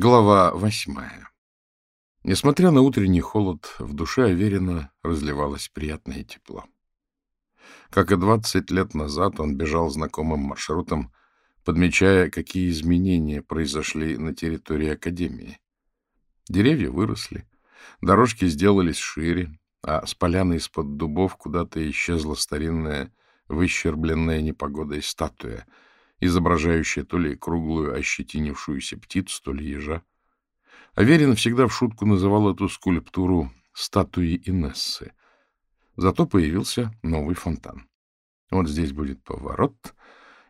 Глава восьмая. Несмотря на утренний холод, в душе Аверина разливалось приятное тепло. Как и двадцать лет назад, он бежал знакомым маршрутом, подмечая, какие изменения произошли на территории Академии. Деревья выросли, дорожки сделались шире, а с поляны из-под дубов куда-то исчезла старинная, выщербленная непогодой статуя — изображающая то ли круглую ощетинившуюся птицу, то ли ежа. Аверин всегда в шутку называл эту скульптуру статуей Инессы. Зато появился новый фонтан. Вот здесь будет поворот,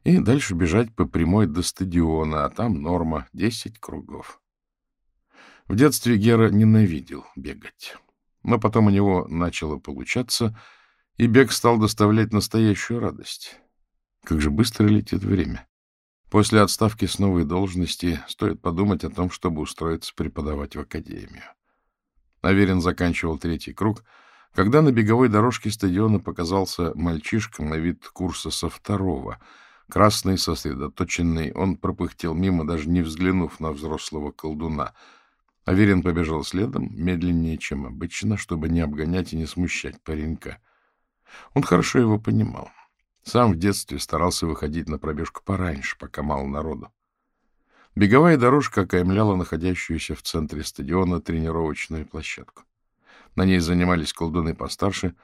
и дальше бежать по прямой до стадиона, а там норма — десять кругов. В детстве Гера ненавидел бегать. Но потом у него начало получаться, и бег стал доставлять настоящую радость. Как же быстро летит время. После отставки с новой должности стоит подумать о том, чтобы устроиться преподавать в академию. Аверин заканчивал третий круг, когда на беговой дорожке стадиона показался мальчишка на вид курса со второго. Красный, сосредоточенный, он пропыхтел мимо, даже не взглянув на взрослого колдуна. Аверин побежал следом, медленнее, чем обычно, чтобы не обгонять и не смущать паренька. Он хорошо его понимал. Сам в детстве старался выходить на пробежку пораньше, пока мало народу. Беговая дорожка окаймляла находящуюся в центре стадиона тренировочную площадку. На ней занимались колдуны постарше,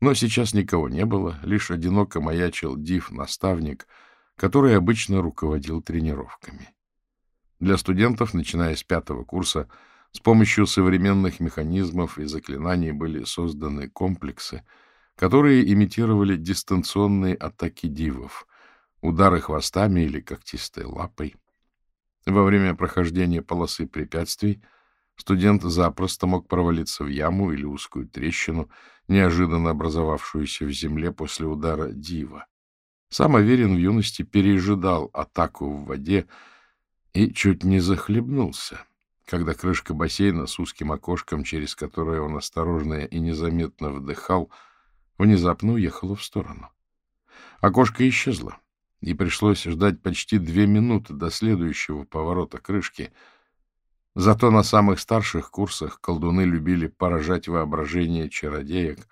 но сейчас никого не было, лишь одиноко маячил Див-наставник, который обычно руководил тренировками. Для студентов, начиная с пятого курса, с помощью современных механизмов и заклинаний были созданы комплексы — которые имитировали дистанционные атаки дивов, удары хвостами или когтистой лапой. Во время прохождения полосы препятствий студент запросто мог провалиться в яму или узкую трещину, неожиданно образовавшуюся в земле после удара дива. Сам Аверин в юности пережидал атаку в воде и чуть не захлебнулся, когда крышка бассейна с узким окошком, через которое он осторожно и незаметно вдыхал, — внезапно уехала в сторону. Окошко исчезло, и пришлось ждать почти две минуты до следующего поворота крышки. Зато на самых старших курсах колдуны любили поражать воображение чародеек,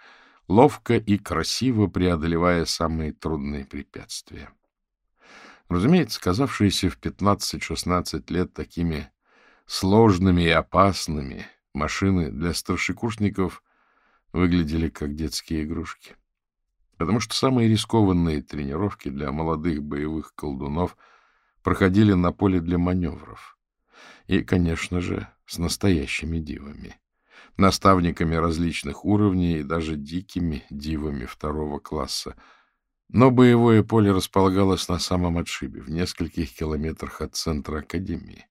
ловко и красиво преодолевая самые трудные препятствия. Разумеется, казавшиеся в 15-16 лет такими сложными и опасными, машины для старшекурсников выглядели как детские игрушки. Потому что самые рискованные тренировки для молодых боевых колдунов проходили на поле для маневров. И, конечно же, с настоящими дивами. Наставниками различных уровней и даже дикими дивами второго класса. Но боевое поле располагалось на самом отшибе, в нескольких километрах от центра Академии.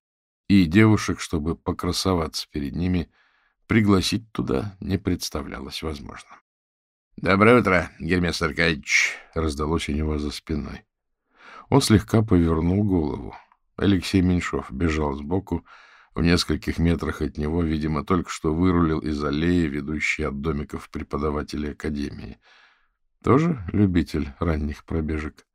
И девушек, чтобы покрасоваться перед ними, — Пригласить туда не представлялось возможным. — Доброе утро, Гермес Аркадьевич! — раздалось у него за спиной. Он слегка повернул голову. Алексей Меньшов бежал сбоку. В нескольких метрах от него, видимо, только что вырулил из аллеи, ведущей от домиков преподавателей академии. Тоже любитель ранних пробежек.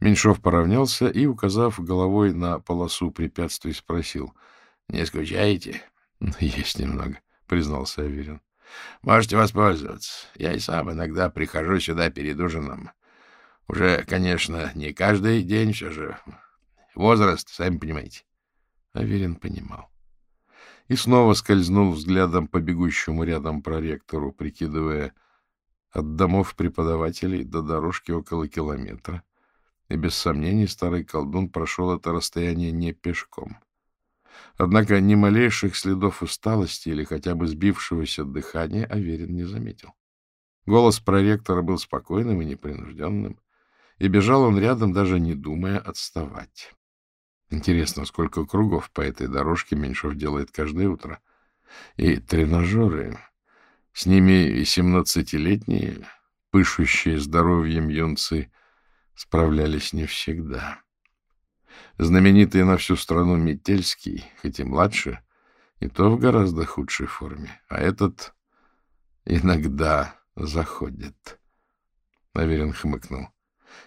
Меньшов поравнялся и, указав головой на полосу препятствий, спросил. — Не скучаете? — Есть немного, — признался Аверин. — Можете воспользоваться. Я и сам иногда прихожу сюда перед ужином. Уже, конечно, не каждый день, все же возраст, сами понимаете. Аверин понимал. И снова скользнул взглядом по бегущему рядом проректору, прикидывая от домов преподавателей до дорожки около километра. И без сомнений старый колдун прошел это расстояние не пешком. — Однако ни малейших следов усталости или хотя бы сбившегося дыхания Аверин не заметил. Голос проректора был спокойным и непринужденным, и бежал он рядом, даже не думая отставать. Интересно, сколько кругов по этой дорожке Меньшов делает каждое утро. И тренажеры, с ними и семнадцатилетние, пышущие здоровьем юнцы, справлялись не всегда. Знаменитый на всю страну Метельский, хоть и младше, и то в гораздо худшей форме. А этот иногда заходит. Наверен хмыкнул.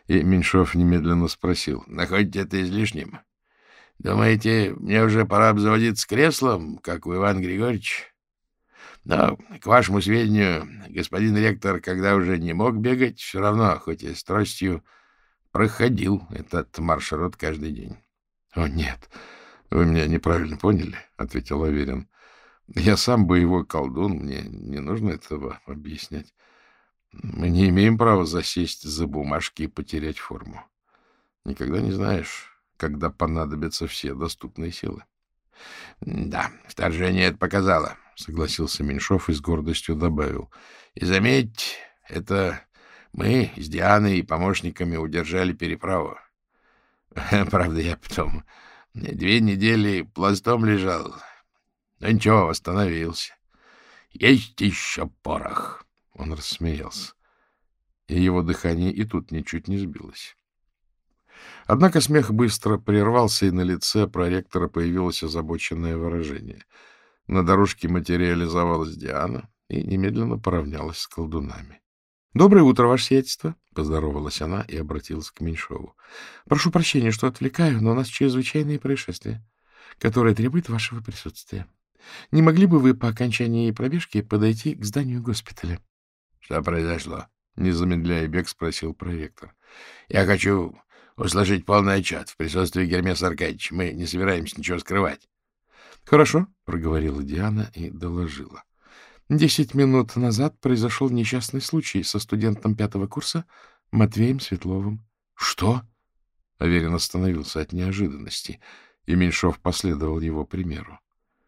И Меньшов немедленно спросил. — Находите это излишним? — Думаете, мне уже пора обзаводиться креслом, как у Ивана Григорьевича? Но, к вашему сведению, господин ректор, когда уже не мог бегать, все равно, хоть и с тростью, проходил этот маршрут каждый день. — О, нет, вы меня неправильно поняли, — ответил Аверин. — Я сам боевой колдун, мне не нужно этого объяснять. Мы не имеем права засесть за бумажки и потерять форму. Никогда не знаешь, когда понадобятся все доступные силы. — Да, вторжение это показало, — согласился Меньшов и с гордостью добавил. — И заметь, это мы с Дианой и помощниками удержали переправу. Правда, я потом две недели пластом лежал. Но ничего, восстановился. Есть еще порох. Он рассмеялся, и его дыхание и тут ничуть не сбилось. Однако смех быстро прервался, и на лице проректора появилось озабоченное выражение. На дорожке материализовалась Диана и немедленно поравнялась с колдунами. — Доброе утро, ваше сиятельство! — поздоровалась она и обратилась к Меньшову. — Прошу прощения, что отвлекаю, но у нас чрезвычайные происшествия, которые требуют вашего присутствия. Не могли бы вы по окончании пробежки подойти к зданию госпиталя? — Что произошло? — не замедляя бег, спросил проректор. — Я хочу усложить полный отчет в присутствии Гермеса Аркадьевича. Мы не собираемся ничего скрывать. — Хорошо, — проговорила Диана и доложила. Десять минут назад произошел несчастный случай со студентом пятого курса Матвеем Светловым. — Что? Аверин остановился от неожиданности, и Меньшов последовал его примеру.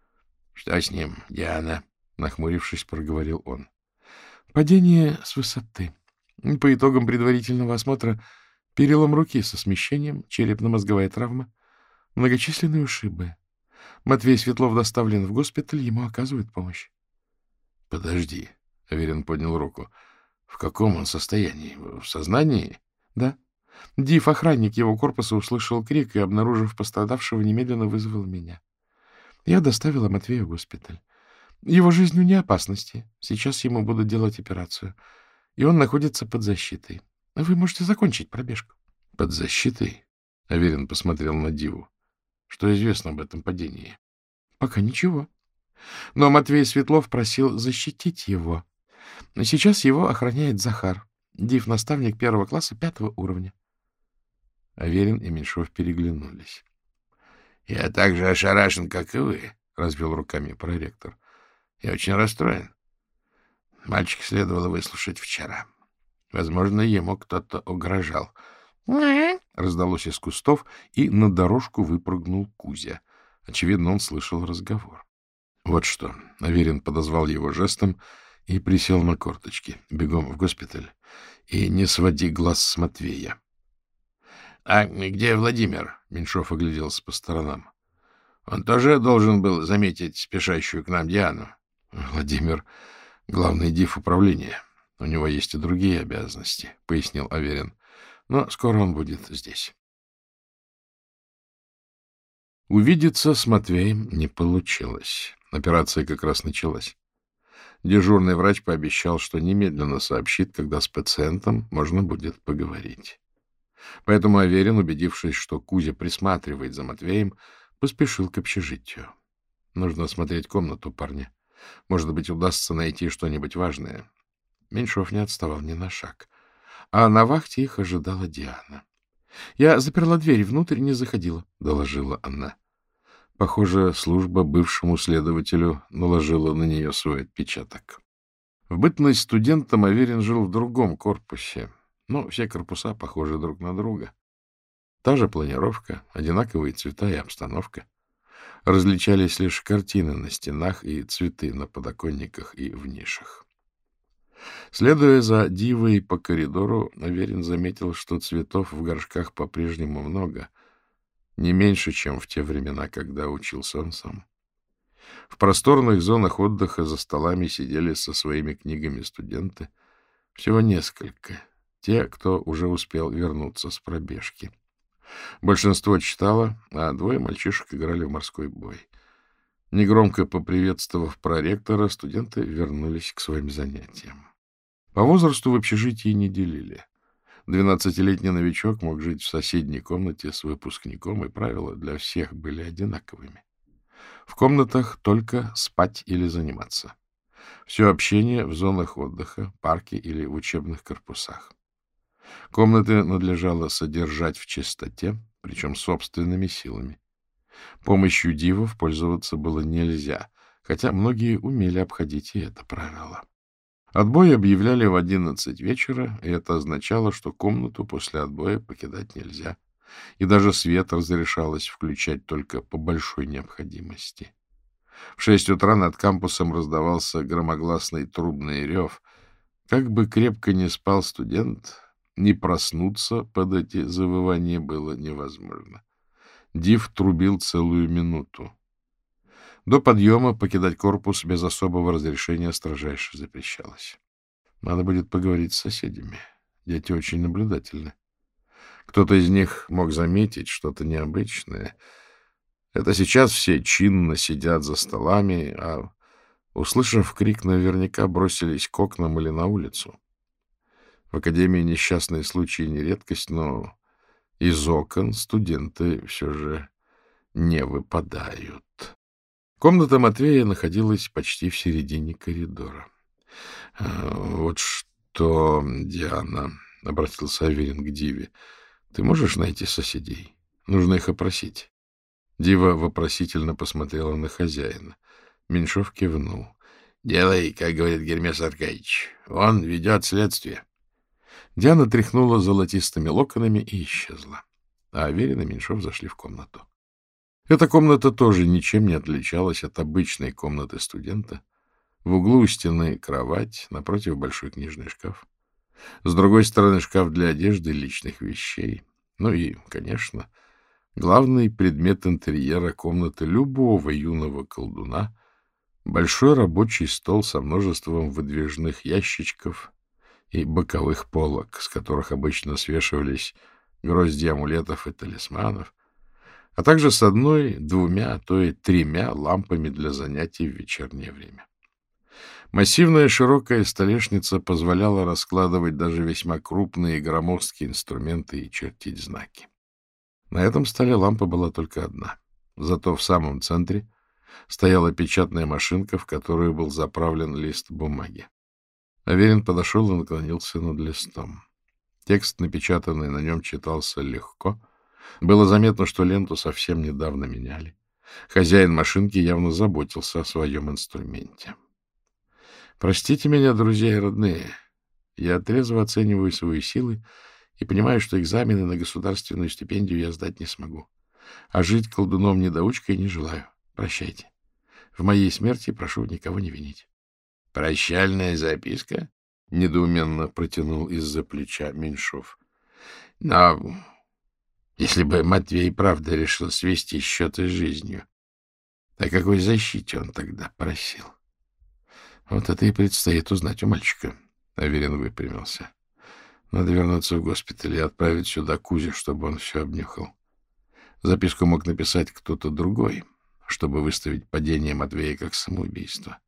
— Что с ним, Диана? — нахмурившись, проговорил он. — Падение с высоты. По итогам предварительного осмотра перелом руки со смещением, черепно-мозговая травма, многочисленные ушибы. Матвей Светлов доставлен в госпиталь, ему оказывают помощь. — Подожди, — Аверин поднял руку. — В каком он состоянии? В сознании? — Да. Див, охранник его корпуса, услышал крик и, обнаружив пострадавшего, немедленно вызвал меня. Я доставила Матвея в госпиталь. Его жизнь вне опасности. Сейчас ему будут делать операцию. И он находится под защитой. Вы можете закончить пробежку. — Под защитой? — Аверин посмотрел на Диву. Что известно об этом падении? — Пока ничего. Но Матвей Светлов просил защитить его. Сейчас его охраняет Захар, див-наставник первого класса пятого уровня. Аверин и Меньшов переглянулись. — Я так же ошарашен, как и вы, — развел руками проректор. — Я очень расстроен. Мальчик следовало выслушать вчера. Возможно, ему кто-то угрожал. Раздалось из кустов, и на дорожку выпрыгнул Кузя. Очевидно, он слышал разговор. Вот что. Аверин подозвал его жестом и присел на корточки. Бегом в госпиталь. И не своди глаз с Матвея. — А где Владимир? — Меньшов огляделся по сторонам. — Он тоже должен был заметить спешащую к нам Диану. — Владимир — главный див управления. У него есть и другие обязанности, — пояснил Аверин. — Но скоро он будет здесь. Увидеться с Матвеем не получилось. Операция как раз началась. Дежурный врач пообещал, что немедленно сообщит, когда с пациентом можно будет поговорить. Поэтому Аверин, убедившись, что Кузя присматривает за Матвеем, поспешил к общежитию. Нужно осмотреть комнату парня. Может быть, удастся найти что-нибудь важное. Меньшов не отставал ни на шаг. А на вахте их ожидала Диана. — Я заперла дверь, внутрь не заходила, — доложила она. Похоже, служба бывшему следователю наложила на нее свой отпечаток. В бытность студентом Аверин жил в другом корпусе, но все корпуса похожи друг на друга. Та же планировка, одинаковые цвета и обстановка. Различались лишь картины на стенах и цветы на подоконниках и в нишах. Следуя за дивой по коридору, Аверин заметил, что цветов в горшках по-прежнему много, не меньше, чем в те времена, когда учился он сам. В просторных зонах отдыха за столами сидели со своими книгами студенты. Всего несколько. Те, кто уже успел вернуться с пробежки. Большинство читало, а двое мальчишек играли в морской бой. Негромко поприветствовав проректора, студенты вернулись к своим занятиям. По возрасту в общежитии не делили. Двенадцатилетний новичок мог жить в соседней комнате с выпускником, и правила для всех были одинаковыми. В комнатах только спать или заниматься. Все общение в зонах отдыха, парке или в учебных корпусах. Комнаты надлежало содержать в чистоте, причем собственными силами. Помощью дивов пользоваться было нельзя, хотя многие умели обходить и это правило. Отбой объявляли в одиннадцать вечера, и это означало, что комнату после отбоя покидать нельзя, и даже свет разрешалось включать только по большой необходимости. В шесть утра над кампусом раздавался громогласный трубный рев. Как бы крепко не спал студент, не проснуться под эти завывания было невозможно. Див трубил целую минуту. До подъема покидать корпус без особого разрешения строжайше запрещалось. Надо будет поговорить с соседями. Дети очень наблюдательны. Кто-то из них мог заметить что-то необычное. Это сейчас все чинно сидят за столами, а, услышав крик, наверняка бросились к окнам или на улицу. В академии несчастные случаи не редкость, но из окон студенты все же не выпадают. Комната Матвея находилась почти в середине коридора. «А, — Вот что, Диана, — обратился Аверин к Диве, — ты можешь найти соседей? Нужно их опросить. Дива вопросительно посмотрела на хозяина. Меньшов кивнул. — Делай, как говорит Гермес Аркадьевич. Он ведет следствие. Диана тряхнула золотистыми локонами и исчезла. А Аверин и Меньшов зашли в комнату. Эта комната тоже ничем не отличалась от обычной комнаты студента. В углу стены кровать, напротив большой книжный шкаф. С другой стороны шкаф для одежды и личных вещей. Ну и, конечно, главный предмет интерьера комнаты любого юного колдуна — большой рабочий стол со множеством выдвижных ящичков и боковых полок, с которых обычно свешивались грозди амулетов и талисманов, а также с одной, двумя, а то и тремя лампами для занятий в вечернее время. Массивная широкая столешница позволяла раскладывать даже весьма крупные громоздкие инструменты и чертить знаки. На этом столе лампа была только одна. Зато в самом центре стояла печатная машинка, в которую был заправлен лист бумаги. Аверин подошел и наклонился над листом. Текст, напечатанный на нем, читался легко. Было заметно, что ленту совсем недавно меняли. Хозяин машинки явно заботился о своем инструменте. Простите меня, друзья и родные. Я трезво оцениваю свои силы и понимаю, что экзамены на государственную стипендию я сдать не смогу. А жить колдуном-недоучкой не желаю. Прощайте. В моей смерти прошу никого не винить. Прощальная записка? — недоуменно протянул из-за плеча Меньшов. — Но если бы Матвей правда решил свести счеты с жизнью, о какой защите он тогда просил? Вот это и предстоит узнать у мальчика. Аверин выпрямился. Надо вернуться в госпиталь и отправить сюда Кузю, чтобы он все обнюхал. Записку мог написать кто-то другой, чтобы выставить падение Матвея как самоубийство.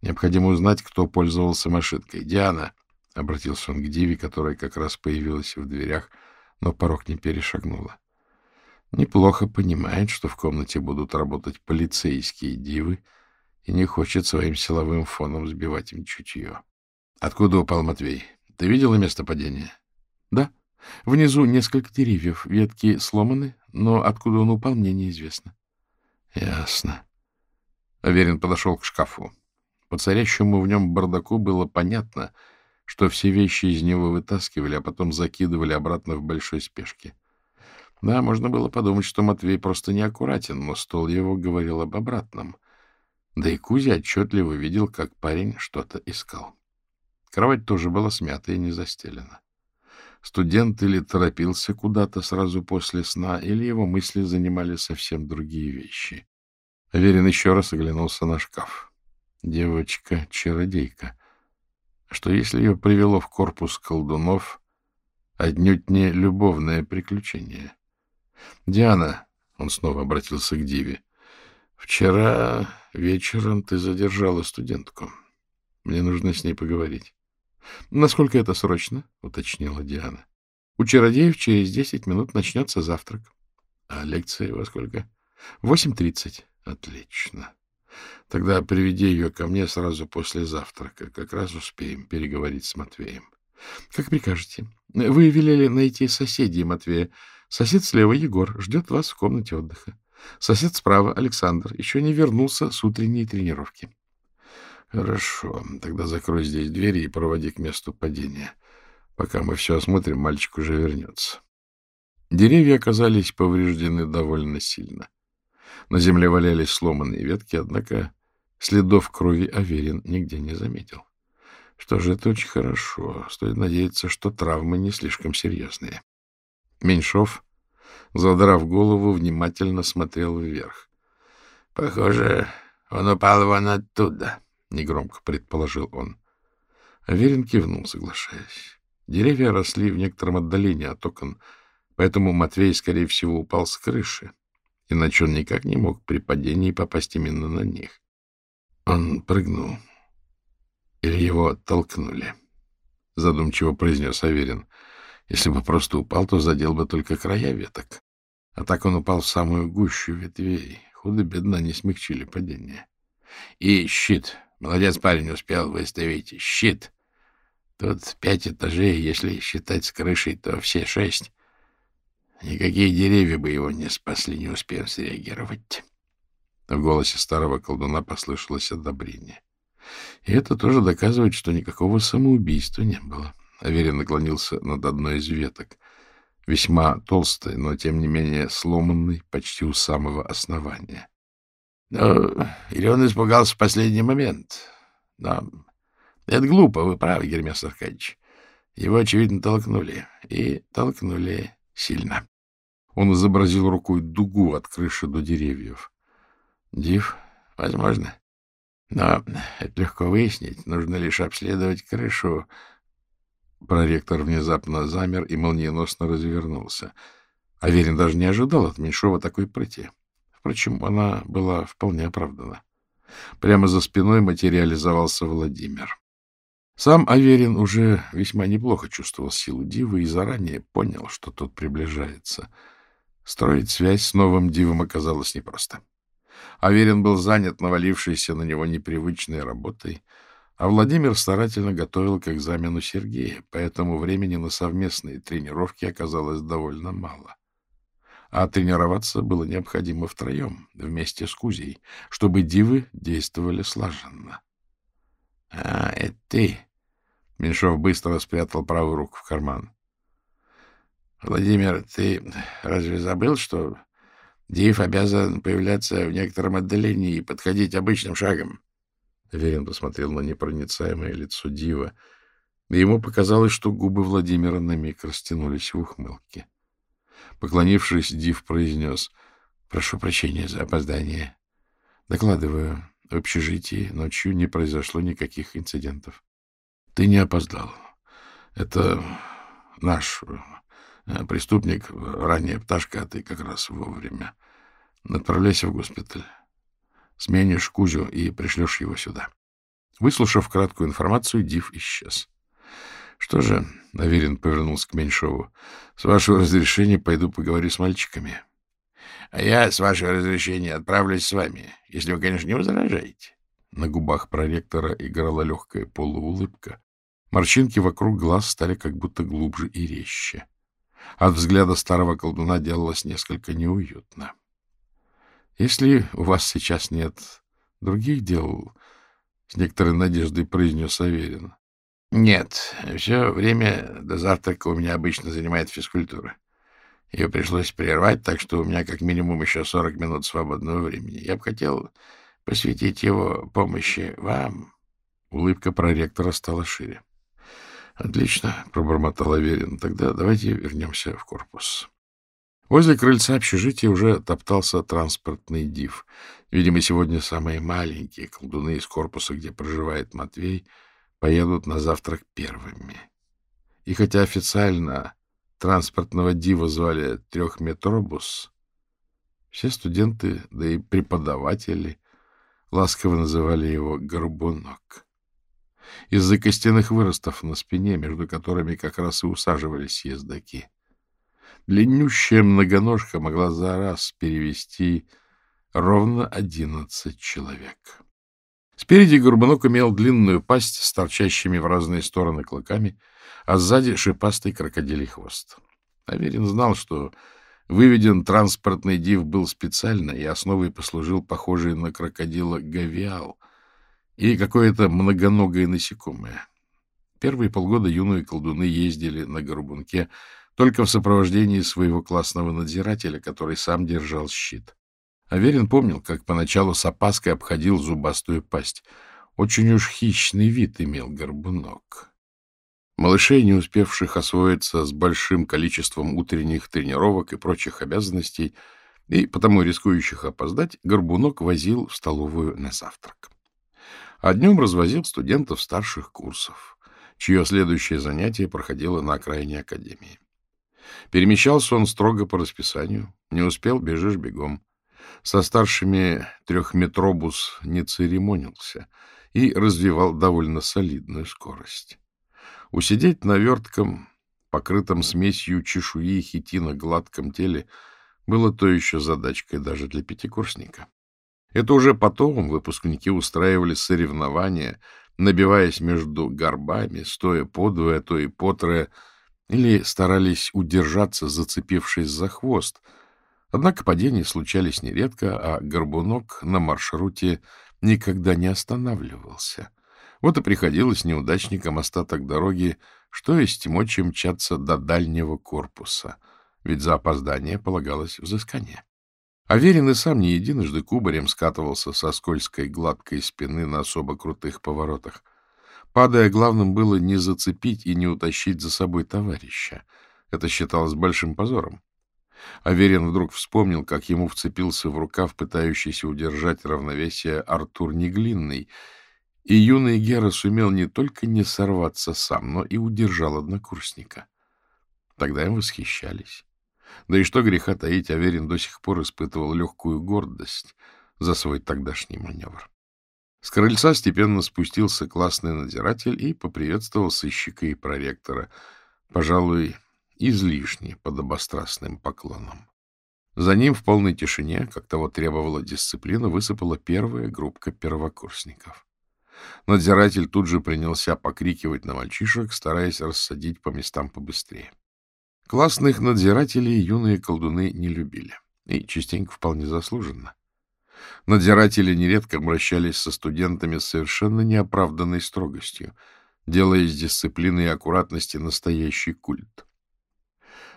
Необходимо узнать, кто пользовался машинкой. «Диана!» — обратился он к Диве, которая как раз появилась в дверях, но порог не перешагнула. Неплохо понимает, что в комнате будут работать полицейские дивы, и не хочет своим силовым фоном сбивать им чутье. «Откуда упал Матвей? Ты видела место падения?» «Да. Внизу несколько деревьев, ветки сломаны, но откуда он упал, мне неизвестно». «Ясно». Аверин подошел к шкафу. По царящему в нем бардаку было понятно, что все вещи из него вытаскивали, а потом закидывали обратно в большой спешке. Да, можно было подумать, что Матвей просто неаккуратен, но стол его говорил об обратном. Да и Кузя отчетливо видел, как парень что-то искал. Кровать тоже была смята и не застелена. Студент или торопился куда-то сразу после сна, или его мысли занимали совсем другие вещи. Аверин еще раз оглянулся на шкаф. Девочка-чародейка. Что если ее привело в корпус колдунов отнюдь не любовное приключение? Диана, он снова обратился к Диве, вчера вечером ты задержала студентку. Мне нужно с ней поговорить. Насколько это срочно? уточнила Диана. У чародеев через десять минут начнется завтрак. А лекция во сколько? Восемь тридцать. Отлично. Тогда приведи ее ко мне сразу после завтрака. Как раз успеем переговорить с Матвеем. Как прикажете. Вы велели найти соседей Матвея. Сосед слева Егор ждет вас в комнате отдыха. Сосед справа Александр еще не вернулся с утренней тренировки. Хорошо. Тогда закрой здесь двери и проводи к месту падения. Пока мы все осмотрим, мальчик уже вернется. Деревья оказались повреждены довольно сильно. На земле валялись сломанные ветки, однако следов крови Аверин нигде не заметил. Что же, это очень хорошо. Стоит надеяться, что травмы не слишком серьезные. Меньшов, задрав голову, внимательно смотрел вверх. — Похоже, он упал вон оттуда, — негромко предположил он. Аверин кивнул, соглашаясь. Деревья росли в некотором отдалении от окон, поэтому Матвей, скорее всего, упал с крыши иначе он никак не мог при падении попасть именно на них. Он прыгнул. Или его оттолкнули. Задумчиво произнес Аверин. Если бы просто упал, то задел бы только края веток. А так он упал в самую гущу ветвей. Худо-бедно не смягчили падение. И щит. Молодец парень успел выставить. Щит. Тут пять этажей, если считать с крышей, то все шесть. Никакие деревья бы его не спасли, не успев среагировать. В голосе старого колдуна послышалось одобрение. И это тоже доказывает, что никакого самоубийства не было. Аверин наклонился над одной из веток, весьма толстой, но, тем не менее, сломанной почти у самого основания. Ну, или он испугался в последний момент. Но это глупо, вы правы, Гермес Аркадьевич. Его, очевидно, толкнули. И толкнули сильно. Он изобразил рукой дугу от крыши до деревьев. Див? Возможно. Но это легко выяснить. Нужно лишь обследовать крышу. Проректор внезапно замер и молниеносно развернулся. Аверин даже не ожидал от Меньшова такой прыти. Впрочем, она была вполне оправдана. Прямо за спиной материализовался Владимир. Сам Аверин уже весьма неплохо чувствовал силу Дивы и заранее понял, что тот приближается — Строить связь с новым дивом оказалось непросто. Аверин был занят навалившейся на него непривычной работой, а Владимир старательно готовил к экзамену Сергея, поэтому времени на совместные тренировки оказалось довольно мало. А тренироваться было необходимо втроем, вместе с Кузей, чтобы дивы действовали слаженно. — А, это ты? Меньшов быстро спрятал правую руку в карман. Владимир, ты разве забыл, что Див обязан появляться в некотором отдалении и подходить обычным шагом? Верин посмотрел на непроницаемое лицо Дива, и ему показалось, что губы Владимира на миг растянулись в ухмылке. Поклонившись, Див произнес, «Прошу прощения за опоздание. Докладываю, в общежитии ночью не произошло никаких инцидентов. Ты не опоздал. Это наш преступник, ранняя пташка, а ты как раз вовремя. Отправляйся в госпиталь. Сменишь Кузю и пришлешь его сюда. Выслушав краткую информацию, Див исчез. Что же, Аверин повернулся к Меньшову, с вашего разрешения пойду поговорю с мальчиками. А я, с вашего разрешения, отправлюсь с вами, если вы, конечно, не возражаете. На губах проректора играла легкая полуулыбка. Морщинки вокруг глаз стали как будто глубже и резче. От взгляда старого колдуна делалось несколько неуютно. — Если у вас сейчас нет других дел, — с некоторой надеждой произнес Аверин. — Нет, все время до завтрака у меня обычно занимает физкультура. Ее пришлось прервать, так что у меня как минимум еще сорок минут свободного времени. Я бы хотел посвятить его помощи вам. Улыбка проректора стала шире. — Отлично, — пробормотал Аверин. — Тогда давайте вернемся в корпус. Возле крыльца общежития уже топтался транспортный див. Видимо, сегодня самые маленькие колдуны из корпуса, где проживает Матвей, поедут на завтрак первыми. И хотя официально транспортного дива звали трехметробус, все студенты, да и преподаватели ласково называли его «горбунок». Из-за костяных выростов на спине, между которыми как раз и усаживались ездаки. Длиннющая многоножка могла за раз перевести ровно одиннадцать человек. Спереди горбунок имел длинную пасть с торчащими в разные стороны клыками, а сзади шипастый крокодилий хвост. Аверин знал, что выведен транспортный див был специально, и основой послужил похожий на крокодила гавиал и какое-то многоногое насекомое. Первые полгода юные колдуны ездили на горбунке только в сопровождении своего классного надзирателя, который сам держал щит. Аверин помнил, как поначалу с опаской обходил зубастую пасть. Очень уж хищный вид имел горбунок. Малышей, не успевших освоиться с большим количеством утренних тренировок и прочих обязанностей, и потому рискующих опоздать, горбунок возил в столовую на завтрак. А днем развозил студентов старших курсов, чье следующее занятие проходило на окраине академии. Перемещался он строго по расписанию, не успел — бежишь бегом. Со старшими трехметробус не церемонился и развивал довольно солидную скорость. Усидеть на вертком, покрытом смесью чешуи и хитина гладком теле было то еще задачкой даже для пятикурсника. Это уже потом выпускники устраивали соревнования, набиваясь между горбами, стоя подвое, то и потрое, или старались удержаться, зацепившись за хвост — Однако падения случались нередко, а горбунок на маршруте никогда не останавливался. Вот и приходилось неудачникам остаток дороги, что есть мочи мчаться до дальнего корпуса, ведь за опоздание полагалось взыскание. Аверин и сам не единожды кубарем скатывался со скользкой гладкой спины на особо крутых поворотах. Падая, главным было не зацепить и не утащить за собой товарища. Это считалось большим позором. Аверин вдруг вспомнил, как ему вцепился в рукав, пытающийся удержать равновесие Артур Неглинный, и юный Гера сумел не только не сорваться сам, но и удержал однокурсника. Тогда им восхищались. Да и что греха таить, Аверин до сих пор испытывал легкую гордость за свой тогдашний маневр. С крыльца степенно спустился классный надзиратель и поприветствовал сыщика и проректора. Пожалуй, излишне подобострастным поклоном. За ним в полной тишине, как того требовала дисциплина, высыпала первая группка первокурсников. Надзиратель тут же принялся покрикивать на мальчишек, стараясь рассадить по местам побыстрее. Классных надзирателей юные колдуны не любили, и частенько вполне заслуженно. Надзиратели нередко обращались со студентами с совершенно неоправданной строгостью, делая из дисциплины и аккуратности настоящий культ.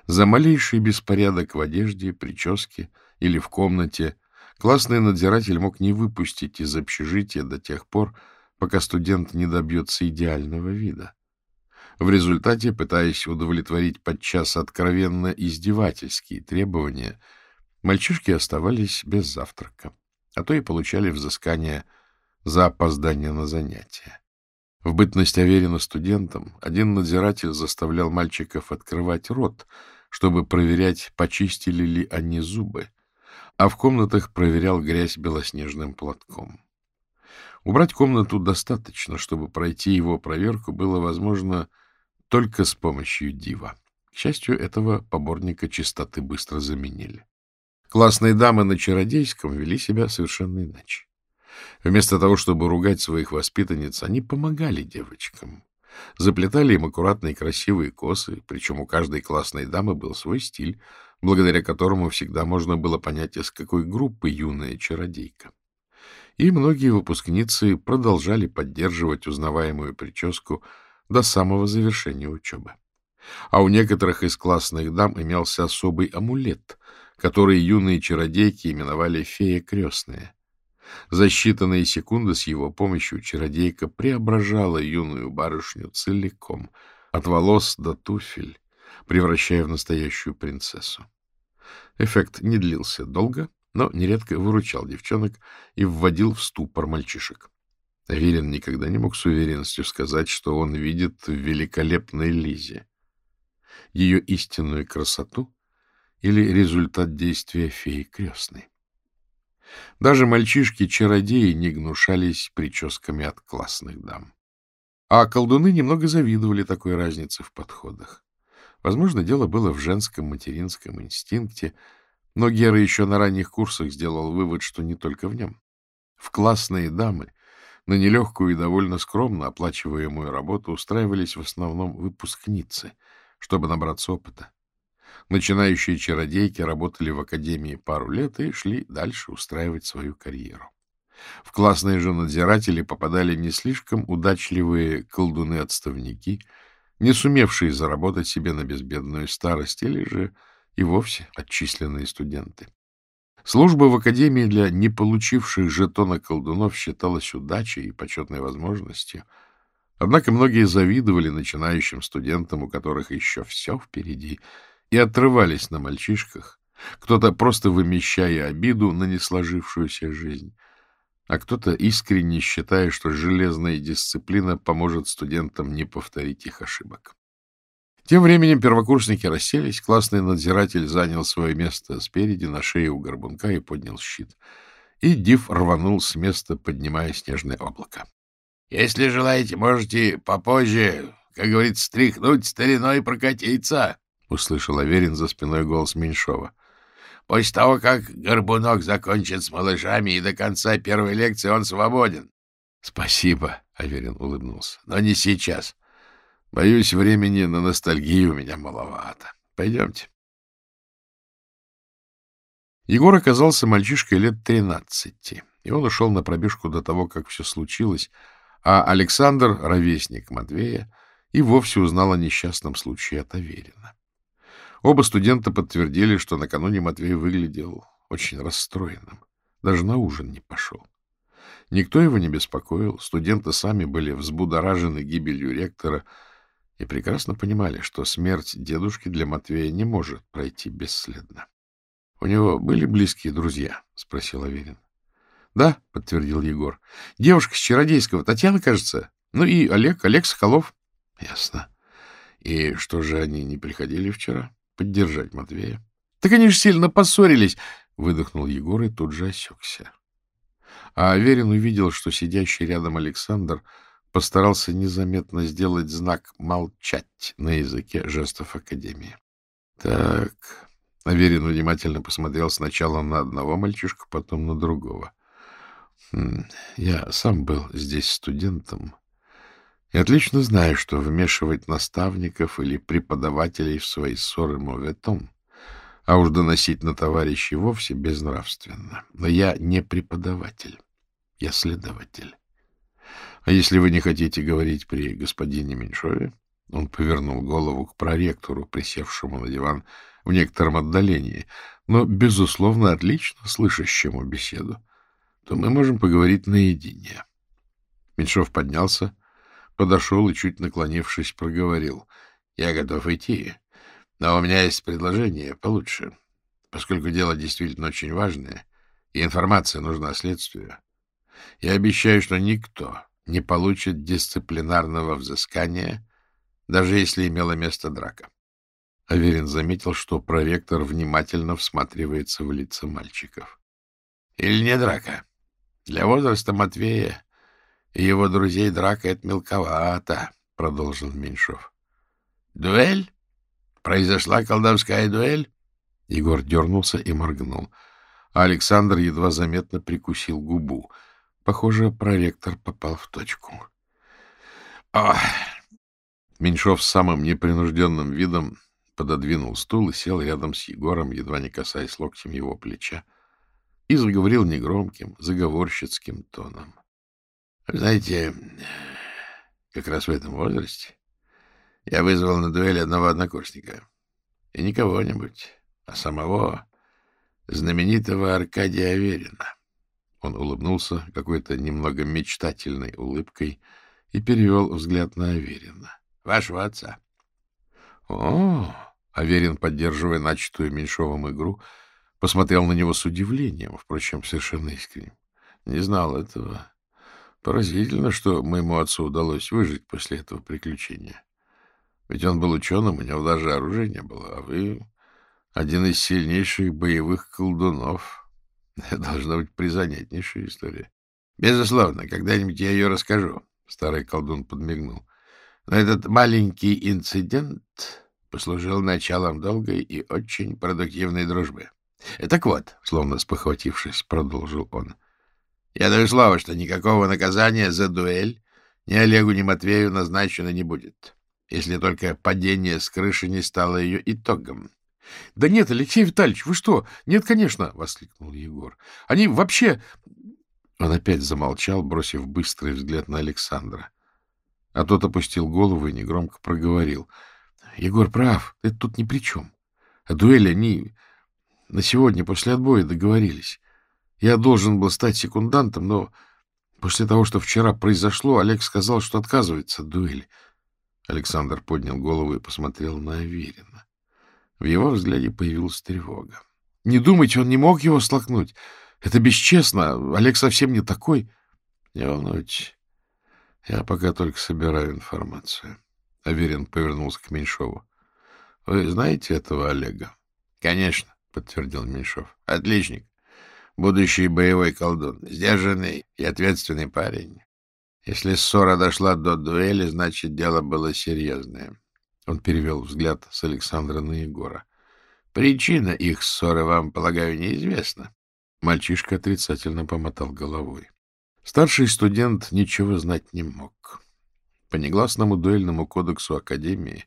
За малейший беспорядок в одежде, прическе или в комнате классный надзиратель мог не выпустить из общежития до тех пор, пока студент не добьется идеального вида. В результате, пытаясь удовлетворить подчас откровенно издевательские требования, мальчишки оставались без завтрака, а то и получали взыскание за опоздание на занятия. В бытность Аверина студентом один надзиратель заставлял мальчиков открывать рот, чтобы проверять, почистили ли они зубы, а в комнатах проверял грязь белоснежным платком. Убрать комнату достаточно, чтобы пройти его проверку было возможно только с помощью дива. К счастью, этого поборника чистоты быстро заменили. Классные дамы на чародейском вели себя совершенно иначе. Вместо того, чтобы ругать своих воспитанниц, они помогали девочкам. Заплетали им аккуратные красивые косы, причем у каждой классной дамы был свой стиль, благодаря которому всегда можно было понять, из какой группы юная чародейка. И многие выпускницы продолжали поддерживать узнаваемую прическу до самого завершения учебы. А у некоторых из классных дам имелся особый амулет, который юные чародейки именовали «фея крестная». За считанные секунды с его помощью чародейка преображала юную барышню целиком, от волос до туфель, превращая в настоящую принцессу. Эффект не длился долго, но нередко выручал девчонок и вводил в ступор мальчишек. Аверин никогда не мог с уверенностью сказать, что он видит в великолепной Лизе ее истинную красоту или результат действия феи крестной. Даже мальчишки-чародеи не гнушались прическами от классных дам. А колдуны немного завидовали такой разнице в подходах. Возможно, дело было в женском материнском инстинкте, но Гера еще на ранних курсах сделал вывод, что не только в нем. В классные дамы на нелегкую и довольно скромно оплачиваемую работу устраивались в основном выпускницы, чтобы набраться опыта. Начинающие чародейки работали в академии пару лет и шли дальше устраивать свою карьеру. В классные же надзиратели попадали не слишком удачливые колдуны-отставники, не сумевшие заработать себе на безбедную старость, или же и вовсе отчисленные студенты. Служба в академии для не получивших жетона колдунов считалась удачей и почетной возможностью. Однако многие завидовали начинающим студентам, у которых еще все впереди, и отрывались на мальчишках, кто-то просто вымещая обиду на несложившуюся жизнь, а кто-то искренне считая, что железная дисциплина поможет студентам не повторить их ошибок. Тем временем первокурсники расселись, классный надзиратель занял свое место спереди, на шее у горбунка и поднял щит. И Див рванул с места, поднимая снежное облако. — Если желаете, можете попозже, как говорится, стряхнуть стариной и прокатиться, — услышал Аверин за спиной голос Меньшова. — После того, как горбунок закончит с малышами и до конца первой лекции он свободен. — Спасибо, — Аверин улыбнулся, — но не сейчас. — Боюсь, времени на ностальгию у меня маловато. Пойдемте. Егор оказался мальчишкой лет тринадцати, и он ушел на пробежку до того, как все случилось, а Александр, ровесник Матвея, и вовсе узнал о несчастном случае от Аверина. Оба студента подтвердили, что накануне Матвей выглядел очень расстроенным, даже на ужин не пошел. Никто его не беспокоил, студенты сами были взбудоражены гибелью ректора, и прекрасно понимали, что смерть дедушки для Матвея не может пройти бесследно. — У него были близкие друзья? — спросил Аверин. — Да, — подтвердил Егор. — Девушка с Чародейского, Татьяна, кажется. Ну и Олег, Олег Соколов. — Ясно. И что же они не приходили вчера? Поддержать Матвея? — Так они же сильно поссорились, — выдохнул Егор и тут же осекся. А Аверин увидел, что сидящий рядом Александр — постарался незаметно сделать знак «молчать» на языке жестов Академии. Так, Аверин внимательно посмотрел сначала на одного мальчишку, потом на другого. Я сам был здесь студентом и отлично знаю, что вмешивать наставников или преподавателей в свои ссоры моветон, а уж доносить на товарищей вовсе безнравственно. Но я не преподаватель, я следователь. А если вы не хотите говорить при господине Меньшове, он повернул голову к проректору, присевшему на диван в некотором отдалении, но, безусловно, отлично слышащему беседу, то мы можем поговорить наедине. Меньшов поднялся, подошел и, чуть наклонившись, проговорил. — Я готов идти, но у меня есть предложение получше, поскольку дело действительно очень важное, и информация нужна следствию. Я обещаю, что никто не получит дисциплинарного взыскания, даже если имела место драка. Аверин заметил, что проректор внимательно всматривается в лица мальчиков. — Или не драка? Для возраста Матвея и его друзей драка — это мелковато, — продолжил Меньшов. — Дуэль? Произошла колдовская дуэль? Егор дернулся и моргнул, а Александр едва заметно прикусил губу — Похоже, проректор попал в точку. Ах! Меньшов с самым непринужденным видом пододвинул стул и сел рядом с Егором, едва не касаясь локтем его плеча, и заговорил негромким, заговорщицким тоном. — Знаете, как раз в этом возрасте я вызвал на дуэль одного однокурсника. И не кого-нибудь, а самого знаменитого Аркадия Аверина. Он улыбнулся какой-то немного мечтательной улыбкой и перевел взгляд на Аверина. — Вашего отца. — О! — Аверин, поддерживая начатую Меньшовым игру, посмотрел на него с удивлением, впрочем, совершенно искренним. Не знал этого. Поразительно, что моему отцу удалось выжить после этого приключения. Ведь он был ученым, у него даже оружия не было, а вы один из сильнейших боевых колдунов. Должна быть призанятнейшая история. Безусловно, когда-нибудь я ее расскажу. Старый колдун подмигнул. Но этот маленький инцидент послужил началом долгой и очень продуктивной дружбы. Так вот, словно спохватившись, продолжил он. Я даю слово, что никакого наказания за дуэль ни Олегу, ни Матвею назначено не будет, если только падение с крыши не стало ее итогом. — Да нет, Алексей Витальевич, вы что? Нет, конечно, — воскликнул Егор. — Они вообще... Он опять замолчал, бросив быстрый взгляд на Александра. А тот опустил голову и негромко проговорил. — Егор прав, это тут ни при чем. А дуэли они на сегодня после отбоя договорились. Я должен был стать секундантом, но после того, что вчера произошло, Олег сказал, что отказывается от дуэли. Александр поднял голову и посмотрел на Аверина. В его взгляде появилась тревога. — Не думайте, он не мог его столкнуть. Это бесчестно. Олег совсем не такой. — Не волнуйтесь. Я пока только собираю информацию. Аверин повернулся к Меньшову. — Вы знаете этого Олега? — Конечно, — подтвердил Меньшов. — Отличник. Будущий боевой колдун. Сдержанный и ответственный парень. Если ссора дошла до дуэли, значит, дело было серьезное. Он перевел взгляд с Александра на Егора. Причина их ссоры вам, полагаю, неизвестна. Мальчишка отрицательно помотал головой. Старший студент ничего знать не мог. По негласному дуэльному кодексу Академии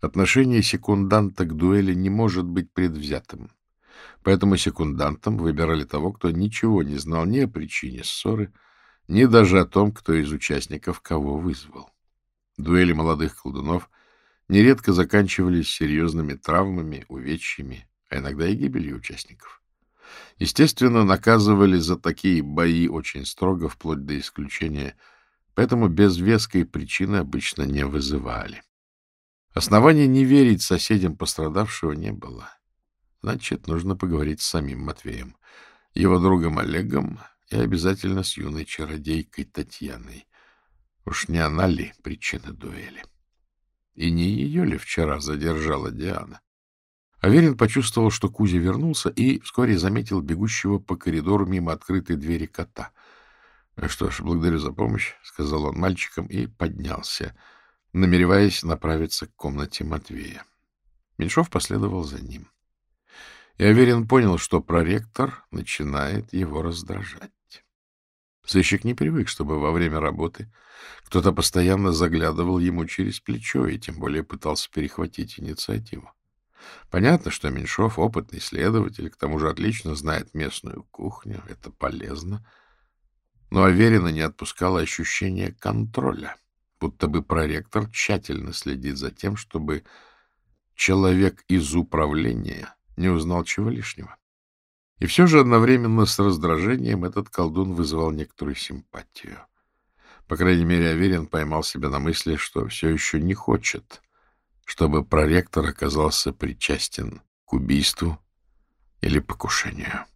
отношение секунданта к дуэли не может быть предвзятым. Поэтому секундантом выбирали того, кто ничего не знал ни о причине ссоры, ни даже о том, кто из участников кого вызвал. Дуэли молодых колдунов нередко заканчивались серьезными травмами, увечьями, а иногда и гибелью участников. Естественно, наказывали за такие бои очень строго, вплоть до исключения, поэтому без веской причины обычно не вызывали. Оснований не верить соседям пострадавшего не было. Значит, нужно поговорить с самим Матвеем, его другом Олегом и обязательно с юной чародейкой Татьяной. Уж не она ли причина дуэли? И не ее ли вчера задержала Диана? Аверин почувствовал, что Кузя вернулся, и вскоре заметил бегущего по коридору мимо открытой двери кота. — Что ж, благодарю за помощь, — сказал он мальчикам и поднялся, намереваясь направиться к комнате Матвея. Меньшов последовал за ним. И Аверин понял, что проректор начинает его раздражать. Сыщик не привык, чтобы во время работы кто-то постоянно заглядывал ему через плечо и тем более пытался перехватить инициативу. Понятно, что Меньшов — опытный следователь, к тому же отлично знает местную кухню, это полезно. Но Аверина не отпускало ощущение контроля, будто бы проректор тщательно следит за тем, чтобы человек из управления не узнал чего лишнего. И все же одновременно с раздражением этот колдун вызывал некоторую симпатию. По крайней мере, Аверин поймал себя на мысли, что все еще не хочет — чтобы проректор оказался причастен к убийству или покушению.